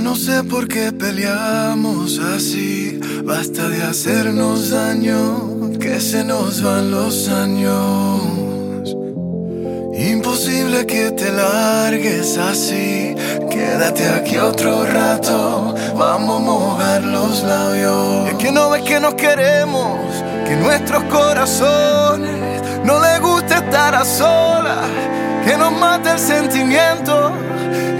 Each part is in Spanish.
no sé por qué peleamos así. Basta de hacernos daño, que se nos van los años. Imposible que te largues así. Quédate aquí otro rato. Vamos a mojar los labios. Es que no ves que nos queremos, que nuestros corazones no les gusta estar a solas, que nos mata el sentimiento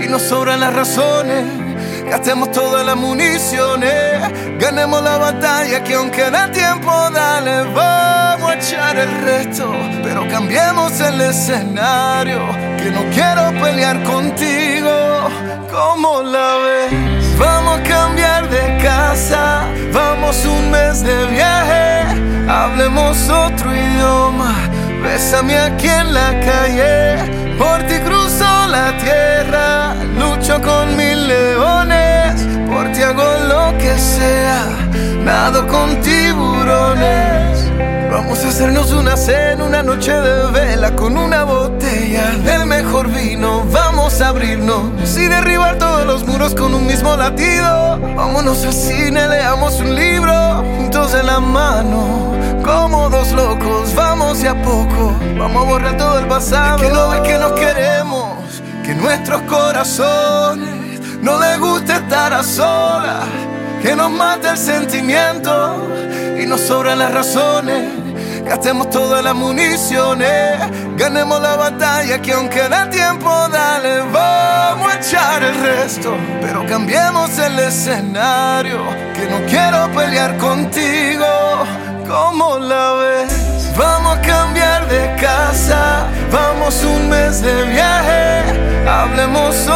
y nos sobran las razones. Gastemos todas las municiones, ganemos la batalla que aunque da tiempo, dale, vamos a echar el resto. Pero cambiemos el escenario, que no quiero pelear contigo. ¿Cómo la ves? Vamos a cambiar de casa, vamos un mes de viaje, hablemos otro idioma. Bésame aquí en la calle, que sea, nado con tiburones. Vamos a hacernos una cena, una noche de vela con una botella del mejor vino. Vamos a abrirnos y derribar todos los muros con un mismo latido. Vámonos al cine, leamos un libro juntos en la mano. Como dos locos, vamos de a poco. Vamos a borrar todo el pasado. Es que no ves que nos queremos, que nuestros corazones no les gusta estar a solas. Que nos mata el sentimiento y nos sobran las razones. Gastemos todas las municiones, ganemos la batalla que aunque da tiempo, dale, vamos a echar el resto. Pero cambiemos el escenario, que no quiero pelear contigo. ¿Cómo la ves? Vamos a cambiar de casa, vamos un mes de viaje, hablemos.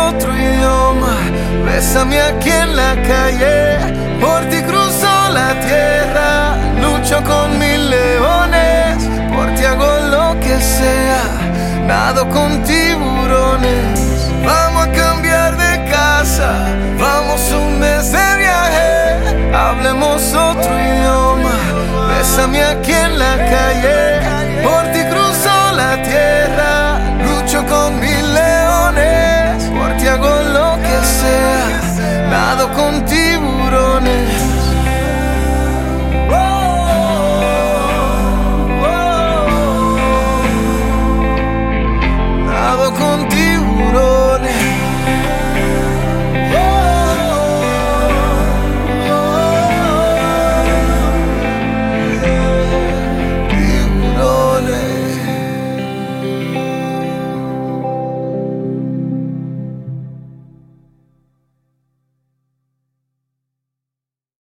Bésame aquí en la calle, por ti cruzo la tierra, lucho con mil leones, por ti hago lo que sea, nado con tiburones. Vamos a cambiar de casa, vamos un mes de viaje, hablemos otro idioma. Bésame aquí en la calle, por ti